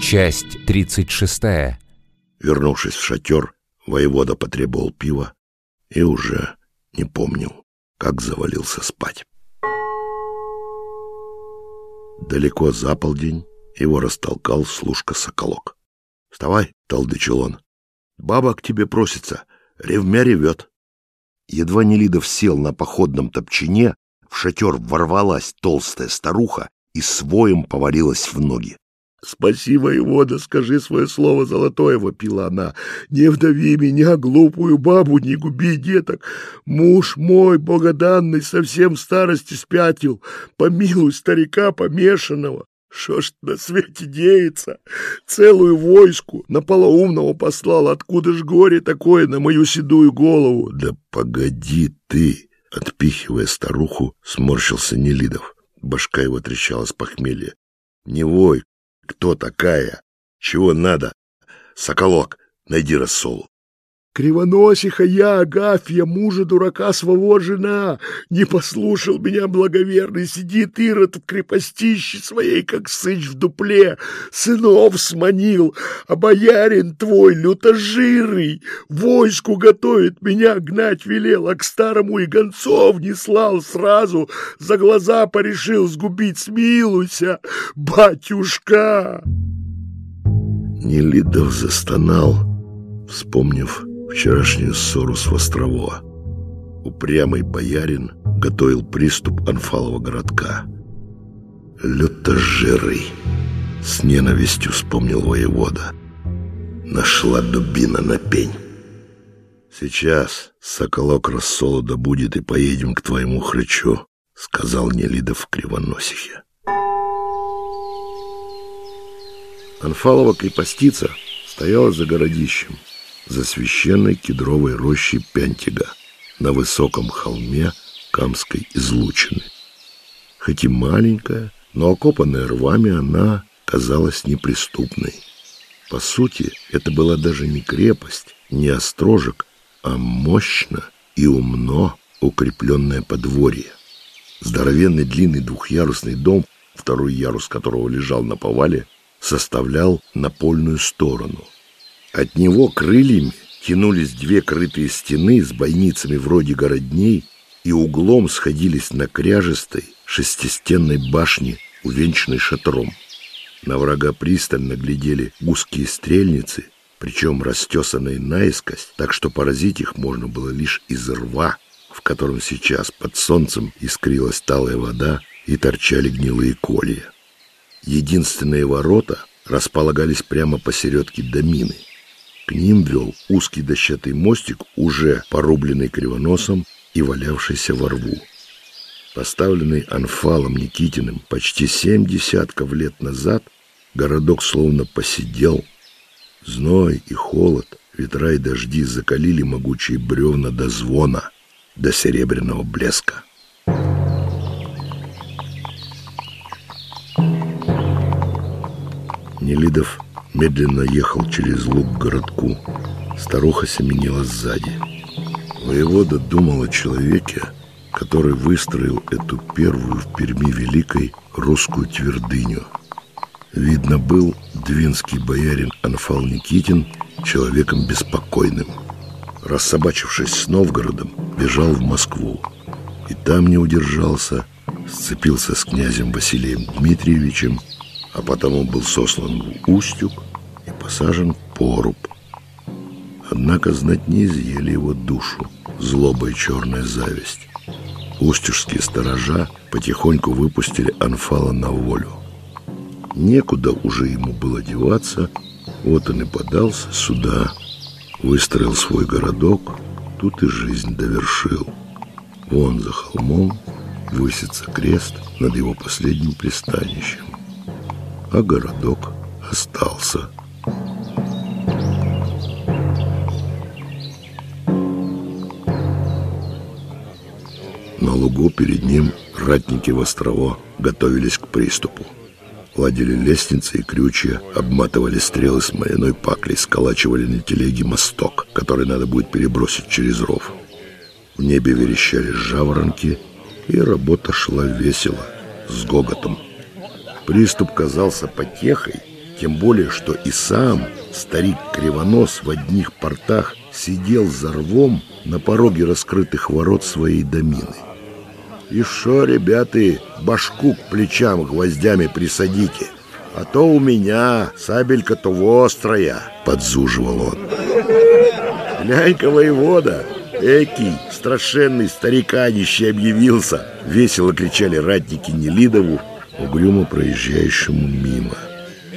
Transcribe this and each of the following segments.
Часть 36. Вернувшись в шатер, воевода потребовал пива и уже не помнил, как завалился спать. Далеко за полдень его растолкал служка Соколок. — Вставай, — толдычил он. — Баба к тебе просится, ревмя ревет. Едва Нелидов сел на походном топчине, в шатер ворвалась толстая старуха и своим повалилась в ноги. — Спаси, воевода, скажи свое слово золотое, — вопила она. — Не вдави меня, глупую бабу, не губи деток. Муж мой, богоданный, совсем в старости спятил. Помилуй старика помешанного. Что ж на свете деется? Целую войску на полоумного послал. Откуда ж горе такое на мою седую голову? Да погоди ты! Отпихивая старуху, сморщился Нелидов. Башка его трещала с похмелья. Не вой, кто такая? Чего надо? Соколок, найди рассолу. Кривоносиха я, Агафья, мужа дурака своего жена. Не послушал меня благоверный, сидит Ирод в крепостище своей, как сыч в дупле. Сынов сманил, а боярин твой лютожирый войску готовит, меня гнать велел, а к старому и гонцов не слал сразу, за глаза порешил сгубить, смилуйся, батюшка. Нелидов застонал, вспомнив вчерашнюю ссору с Вострово. Упрямый боярин готовил приступ Анфалова городка. Лютожирый, с ненавистью вспомнил воевода. Нашла дубина на пень. Сейчас соколок рассолу добудет и поедем к твоему хрычу, сказал Нелидов кривоносихе. Анфалова крепостица стояла за городищем за священной кедровой рощей Пянтига на высоком холме Камской излучины. Хоть и маленькая, но окопанная рвами она казалась неприступной. По сути, это была даже не крепость, не острожек, а мощно и умно укрепленное подворье. Здоровенный длинный двухъярусный дом, второй ярус которого лежал на повале, составлял напольную сторону – от него крыльями тянулись две крытые стены с бойницами вроде городней и углом сходились на кряжестой шестистенной башне, увенчанной шатром. На врага пристально глядели узкие стрельницы, причем растесанные наискось, так что поразить их можно было лишь из рва, в котором сейчас под солнцем искрилась талая вода и торчали гнилые колья. Единственные ворота располагались прямо посередке домины — к ним вел узкий дощатый мостик, уже порубленный кривоносом и валявшийся во рву. Поставленный Анфалом Никитиным почти семь десятков лет назад, городок словно посидел. Зной и холод, ветра и дожди закалили могучие бревна до звона, до серебряного блеска. Нелидов медленно ехал через луг к городку. Старуха семенила сзади. Воевода думал о человеке, который выстроил эту первую в Перми Великой русскую твердыню. Видно, был двинский боярин Анфал Никитин человеком беспокойным. Рассобачившись с Новгородом, бежал в Москву. И там не удержался, сцепился с князем Василием Дмитриевичем а потому был сослан в Устюг и посажен в поруб. Однако знать не изъели его душу, злоба и черная зависть. Устюжские сторожа потихоньку выпустили Анфала на волю. Некуда уже ему было деваться, вот он и подался сюда, выстроил свой городок, тут и жизнь довершил. Вон за холмом высится крест над его последним пристанищем а городок остался. На лугу перед ним ратники в острово готовились к приступу. Ладили лестницы и крючья, обматывали стрелы с смоляной паклей, сколачивали на телеге мосток, который надо будет перебросить через ров. В небе верещали жаворонки, и работа шла весело, с гоготом. Приступ казался потехой Тем более, что и сам старик Кривонос в одних портах сидел за рвом на пороге раскрытых ворот своей домины. И шо, ребята, башку к плечам гвоздями присадите, а то у меня сабелька-то острая, подзуживал он. Глянь-ка, воевода, Экий, страшенный стариканище объявился, весело кричали ратники Нелидову, угрюмо проезжающему мимо.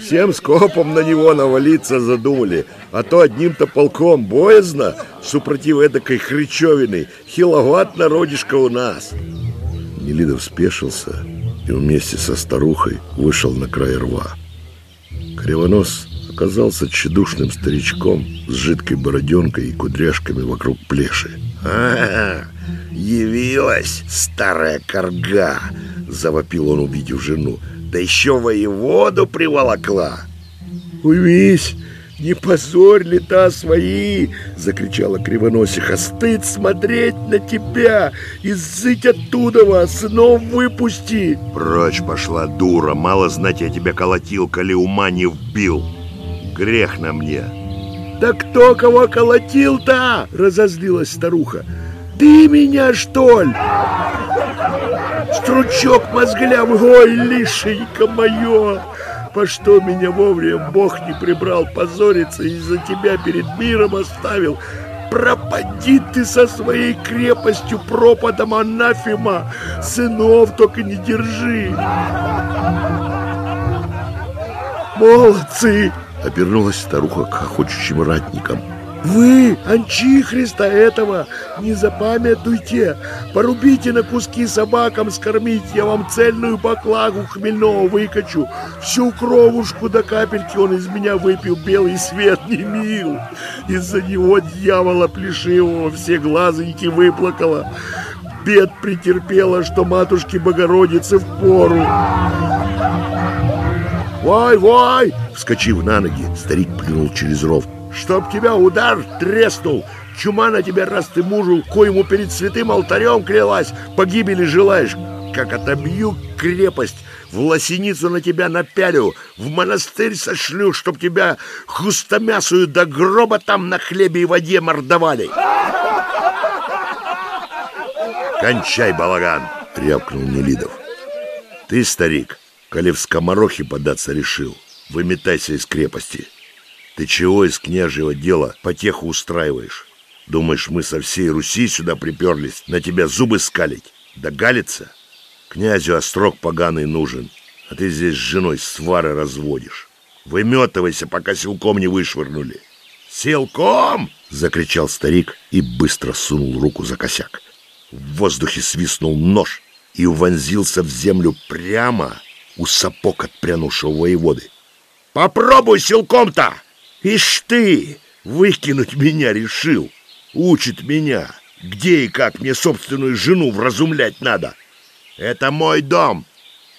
Всем скопом на него навалиться задумали, а то одним-то полком боязно, супротив эдакой хрычевины, хиловат народишко у нас. Нелидов спешился и вместе со старухой вышел на край рва. Кривонос оказался тщедушным старичком с жидкой бороденкой и кудряшками вокруг плеши. а, -а, явилась старая корга!» — завопил он, увидев жену. «Да еще воеводу приволокла!» «Увись!» «Не позорь лета свои!» — закричала Кривоносиха. «Стыд смотреть на тебя! Изыть оттуда вас, сынов выпусти!» «Прочь пошла, дура! Мало знать, я тебя колотил, коли ума не вбил! Грех на мне!» «Да кто кого колотил-то?» — разозлилась старуха. «Ты меня, что ли?» «Стручок мозглявый, ой, лишенька мое!» по что меня вовремя Бог не прибрал позориться и за тебя перед миром оставил. Пропади ты со своей крепостью пропадом анафема, сынов только не держи. Молодцы! Обернулась старуха к охочущим ратникам. Вы, Анчихриста этого, не запамятуйте. Порубите на куски собакам скормить, я вам цельную баклагу хмельного выкачу. Всю кровушку до капельки он из меня выпил, белый свет не мил. Из-за него дьявола плешивого все глазоньки выплакала. Бед претерпела, что матушке Богородице в пору. «Вой, вой!» Вскочив на ноги, старик плюнул через ров. Чтоб тебя удар треснул, чума на тебя, раз ты мужу, коему перед святым алтарем клялась, погибели желаешь. Как отобью крепость, в лосиницу на тебя напялю, в монастырь сошлю, чтоб тебя хустомясую до гроба там на хлебе и воде мордовали. «Кончай, балаган!» — рявкнул Нелидов. «Ты, старик, коли в скоморохи податься решил, выметайся из крепости». Ты чего из княжьего дела потеху устраиваешь? Думаешь, мы со всей Руси сюда приперлись на тебя зубы скалить? Да галиться? Князю острог поганый нужен, а ты здесь с женой свары разводишь. Выметывайся, пока силком не вышвырнули. «Силком!» — закричал старик и быстро сунул руку за косяк. В воздухе свистнул нож и вонзился в землю прямо у сапог отпрянувшего воеводы. «Попробуй силком-то!» Ишь ты, выкинуть меня решил. Учит меня, где и как мне собственную жену вразумлять надо. Это мой дом.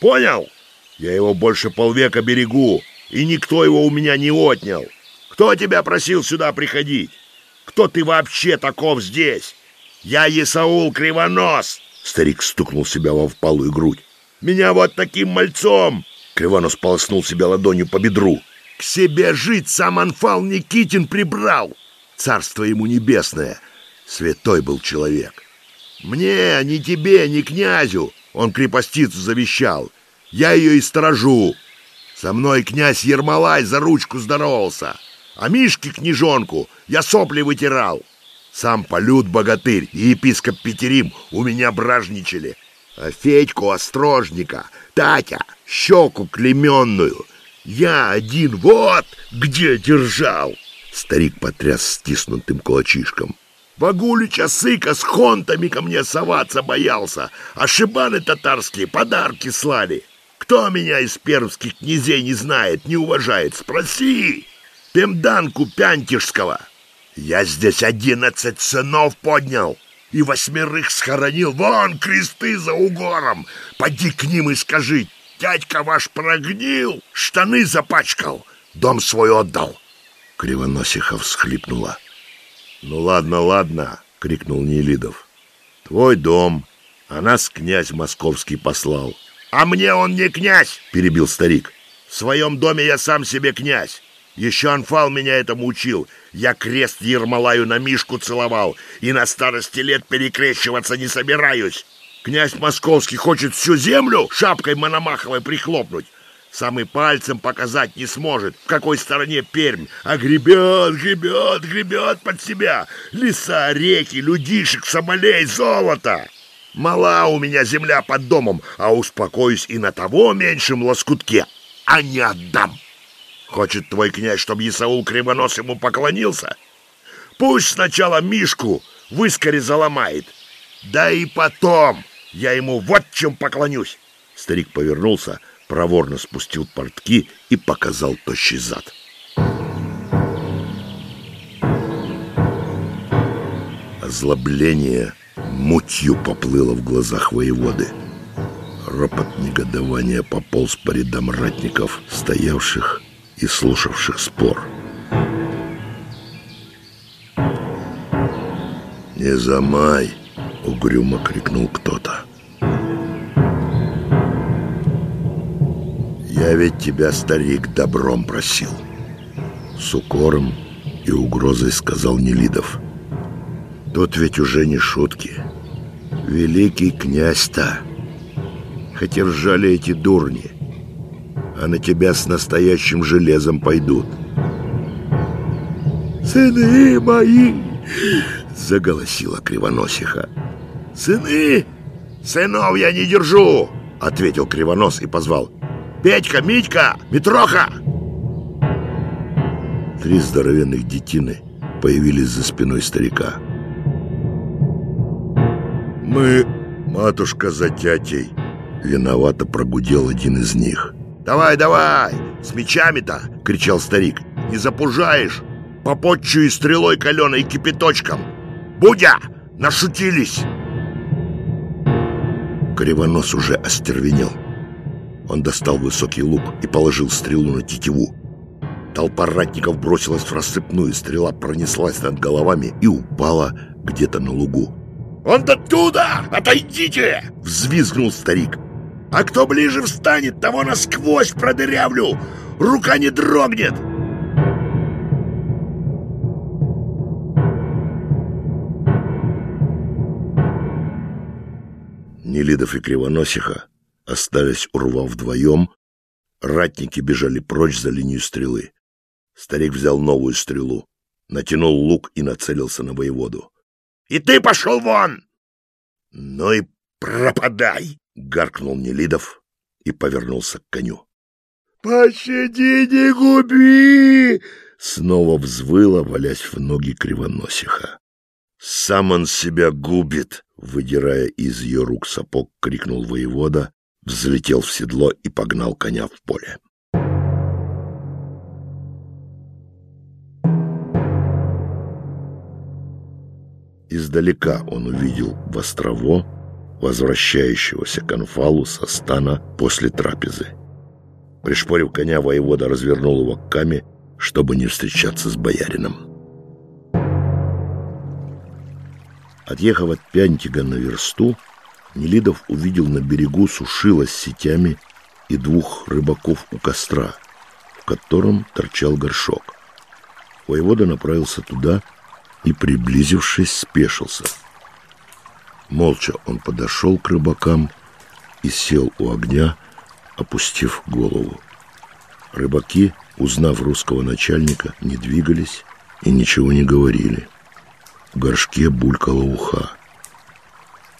Понял? Я его больше полвека берегу, и никто его у меня не отнял. Кто тебя просил сюда приходить? Кто ты вообще таков здесь? Я Исаул Кривонос. Старик стукнул себя во впалую грудь. Меня вот таким мальцом. Кривонос полоснул себя ладонью по бедру. К себе жить сам Анфал Никитин прибрал. Царство ему небесное. Святой был человек. Мне, ни тебе, ни князю, он крепостицу завещал. Я ее и сторожу. Со мной князь Ермолай за ручку здоровался. А Мишке княжонку я сопли вытирал. Сам полют богатырь и епископ Петерим у меня бражничали. А Федьку Острожника, Татя, щеку клеменную — я один вот где держал!» Старик потряс стиснутым кулачишком. Вагулича сыка с хонтами ко мне соваться боялся, а шибаны татарские подарки слали. Кто меня из пермских князей не знает, не уважает, спроси. Пемданку Пянтишского. Я здесь одиннадцать сынов поднял и восьмерых схоронил. Вон кресты за угором. Поди к ним и скажи, Дядька ваш прогнил, штаны запачкал, дом свой отдал. Кривоносиха всхлипнула. «Ну ладно, ладно!» — крикнул Нелидов. «Твой дом, а нас князь московский послал». «А мне он не князь!» — перебил старик. В своем доме я сам себе князь. Еще Анфал меня этому учил. Я крест Ермолаю на Мишку целовал и на старости лет перекрещиваться не собираюсь. Князь Московский хочет всю землю шапкой Мономаховой прихлопнуть. Самый пальцем показать не сможет, в какой стороне Пермь, а гребет, гребет, гребет под себя. Леса, реки, людишек, соболей, золото. Мала у меня земля под домом, а успокоюсь и на того меньшем лоскутке, а не отдам. Хочет твой князь, чтобы Исаул Кривонос ему поклонился? Пусть сначала Мишку в искоре заломает. Да и потом я ему вот чем поклонюсь. Старик повернулся, проворно спустил портки и показал тощий зад. Озлобление мутью поплыло в глазах воеводы. Ропот негодования пополз по рядам ратников, стоявших и слушавших спор. «Не замай!» — угрюмо крикнул кто-то. «Я ведь тебя, старик, добром просил!» С укором и угрозой сказал Нелидов. «Тут ведь уже не шутки. Великий князь-то! Хотя ржали эти дурни!» а на тебя с настоящим железом пойдут. «Сыны мои!» — заголосила Кривоносиха. «Сыны? Сынов я не держу!» — ответил Кривонос и позвал. «Петька, Митька, Митроха!» Три здоровенных детины появились за спиной старика. «Мы, матушка, за тятей!» Виновато прогудел один из них. «Давай, давай! С мечами-то!» — кричал старик. «Не запужаешь! Попотчую стрелой каленой и кипяточком! Будя! Нашутились!» Кривонос уже остервенел. Он достал высокий лук и положил стрелу на тетиву. Толпа ратников бросилась в рассыпную, стрела пронеслась над головами и упала где-то на лугу. «Он оттуда! Отойдите!» — взвизгнул старик. А кто ближе встанет, того насквозь продырявлю! Рука не дрогнет!» Нелидов и Кривоносиха остались урвав вдвоем. Ратники бежали прочь за линию стрелы. Старик взял новую стрелу, натянул лук и нацелился на воеводу. — И ты пошел вон! — Ну и пропадай! гаркнул Нелидов и повернулся к коню. «Пощади, не губи!» Снова взвыла, валясь в ноги кривоносиха. «Сам он себя губит!» Выдирая из ее рук сапог, крикнул воевода, взлетел в седло и погнал коня в поле. Издалека он увидел Вострово, возвращающегося к Анфалу со стана после трапезы. Пришпорив коня, воевода развернул его к каме, чтобы не встречаться с боярином. Отъехав от Пянтига на версту, Нелидов увидел на берегу сушила с сетями и двух рыбаков у костра, в котором торчал горшок. Воевода направился туда и, приблизившись, спешился — Молча он подошел к рыбакам и сел у огня, опустив голову. Рыбаки, узнав русского начальника, не двигались и ничего не говорили. В горшке булькала уха.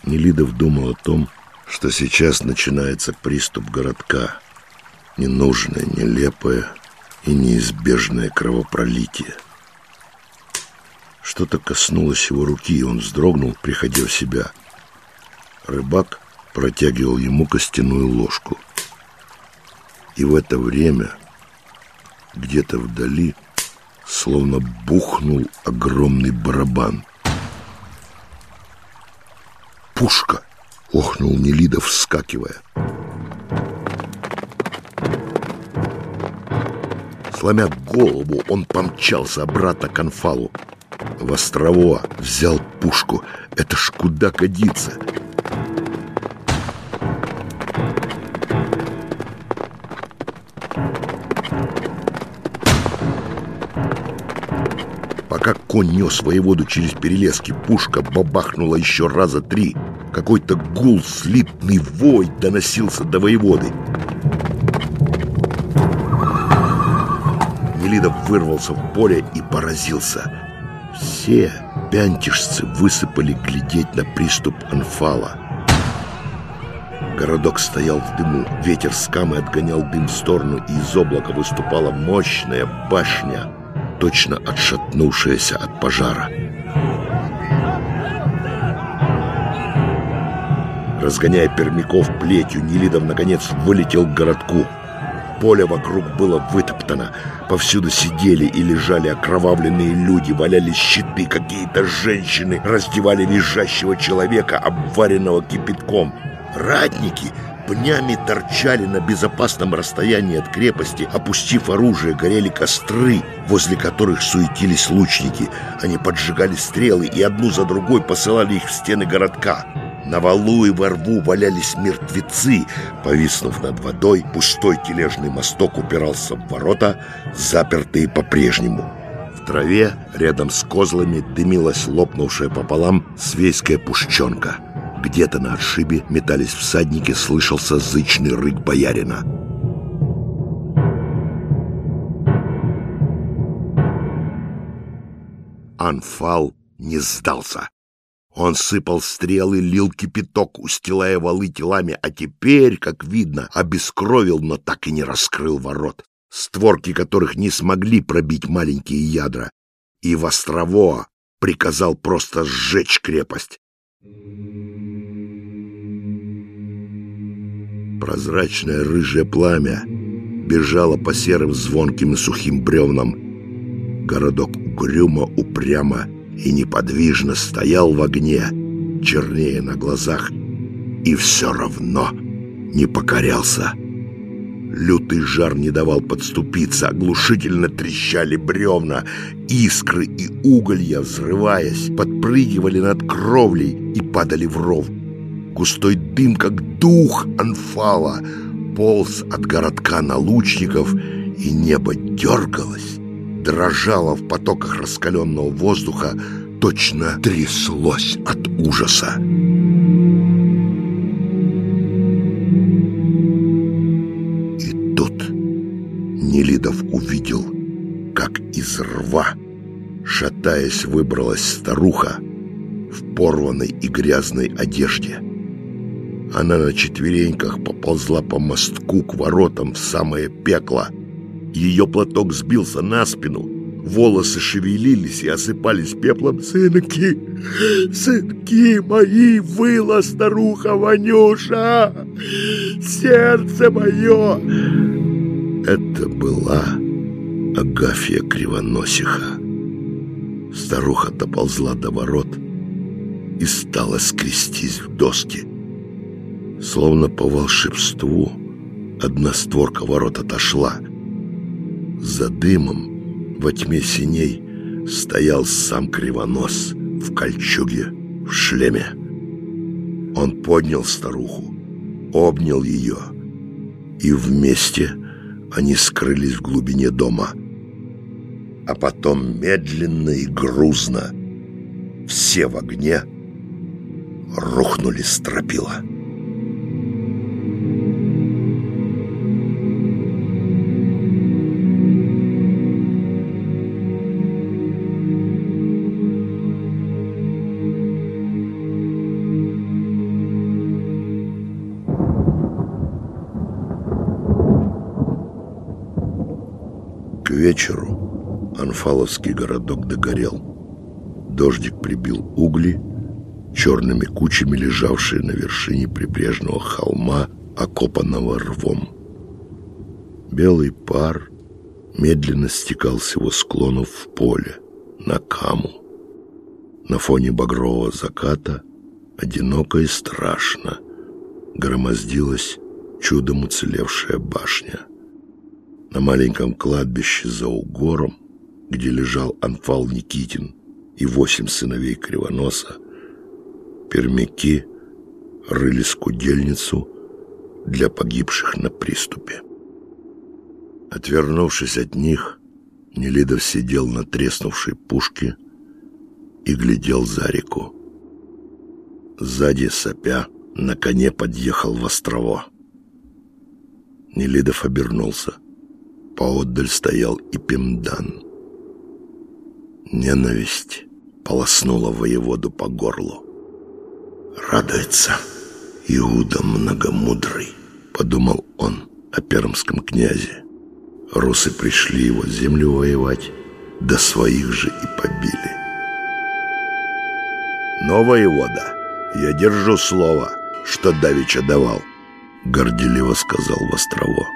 Нелидов думал о том, что сейчас начинается приступ городка. Ненужное, нелепое и неизбежное кровопролитие. Что-то коснулось его руки, и он вздрогнул, приходя в себя. Рыбак протягивал ему костяную ложку. И в это время где-то вдали словно бухнул огромный барабан. «Пушка!» — охнул Нелидов, вскакивая. Сломя голову, он помчался обратно к Анфалу. Вострово взял пушку. Это ж куда годится. Конь нес воеводу через перелески, пушка бабахнула еще раза три. Какой-то гул, слитный вой доносился до воеводы. Нелидов вырвался в поле и поразился. Все пянтишцы высыпали глядеть на приступ анфала. Городок стоял в дыму, ветер с камы отгонял дым в сторону, и из облака выступала мощная башня, точно отшатнувшаяся от пожара. Разгоняя пермяков плетью, Нелидов наконец вылетел к городку. Поле вокруг было вытоптано. Повсюду сидели и лежали окровавленные люди, валялись щиты, какие-то женщины раздевали визжащего человека, обваренного кипятком — Ратники пнями торчали на безопасном расстоянии от крепости, опустив оружие, горели костры, возле которых суетились лучники. Они поджигали стрелы и одну за другой посылали их в стены городка. На валу и во рву валялись мертвецы. Повиснув над водой, пустой тележный мосток упирался в ворота, запертые по-прежнему. В траве рядом с козлами дымилась лопнувшая пополам свейская пушченка — где-то на отшибе метались всадники, слышался зычный рык боярина. Анфал не сдался. Он сыпал стрелы, лил кипяток, устилая валы телами, а теперь, как видно, обескровил, но так и не раскрыл ворот, створки которых не смогли пробить маленькие ядра, и в острово приказал просто сжечь крепость. Прозрачное рыжее пламя бежало по серым звонким и сухим бревнам. Городок угрюмо, упрямо и неподвижно стоял в огне, чернее на глазах, и все равно не покорялся. Лютый жар не давал подступиться, оглушительно трещали бревна, искры и уголья, взрываясь, подпрыгивали над кровлей и падали в ров. Густой дым, как дух анфала, полз от городка на лучников, и небо дергалось, дрожало в потоках раскаленного воздуха, точно тряслось от ужаса. И тут Нелидов увидел, как из рва, шатаясь, выбралась старуха в порванной и грязной одежде. Она на четвереньках поползла по мостку к воротам в самое пекло. Ее платок сбился на спину, волосы шевелились и осыпались пеплом. «Сынки, сынки мои, выла старуха Ванюша! Сердце мое!» Это была Агафья Кривоносиха. Старуха доползла до ворот и стала скрестись в доски. Словно по волшебству одна створка ворот отошла. За дымом во тьме синей стоял сам Кривонос в кольчуге, в шлеме. Он поднял старуху, обнял ее, и вместе они скрылись в глубине дома. А потом медленно и грузно все в огне рухнули стропила. Вечеру Анфаловский городок догорел. Дождик прибил угли, черными кучами лежавшие на вершине прибрежного холма, окопанного рвом. Белый пар медленно стекал с его склонов в поле, на каму. На фоне багрового заката, одиноко и страшно, громоздилась чудом уцелевшая башня — на маленьком кладбище за угором, где лежал Анфал Никитин и восемь сыновей Кривоноса, пермяки рыли скудельницу для погибших на приступе. Отвернувшись от них, Нелидов сидел на треснувшей пушке и глядел за реку. Сзади сопя на коне подъехал в острово. Нелидов обернулся. Поотдаль стоял и Пимдан. Ненависть полоснула воеводу по горлу. «Радуется Иуда многомудрый», — подумал он о пермском князе. Русы пришли его землю воевать, да своих же и побили. «Но, воевода, я держу слово, что Давича давал», — горделиво сказал Вострово.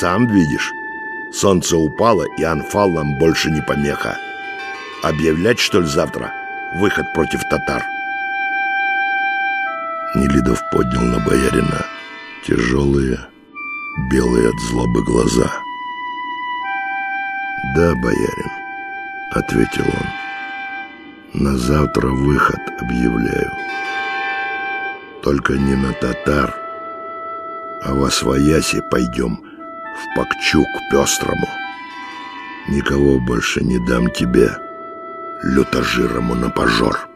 «Сам видишь, солнце упало, и Анфал нам больше не помеха. Объявлять, что ли, завтра выход против татар?» Нелидов поднял на боярина тяжелые, белые от злобы глаза. «Да, боярин», — ответил он, — «на завтра выход объявляю. Только не на татар, а во свояси пойдем в Пакчу к Пестрому. Никого больше не дам тебе, лютожирому на пожор».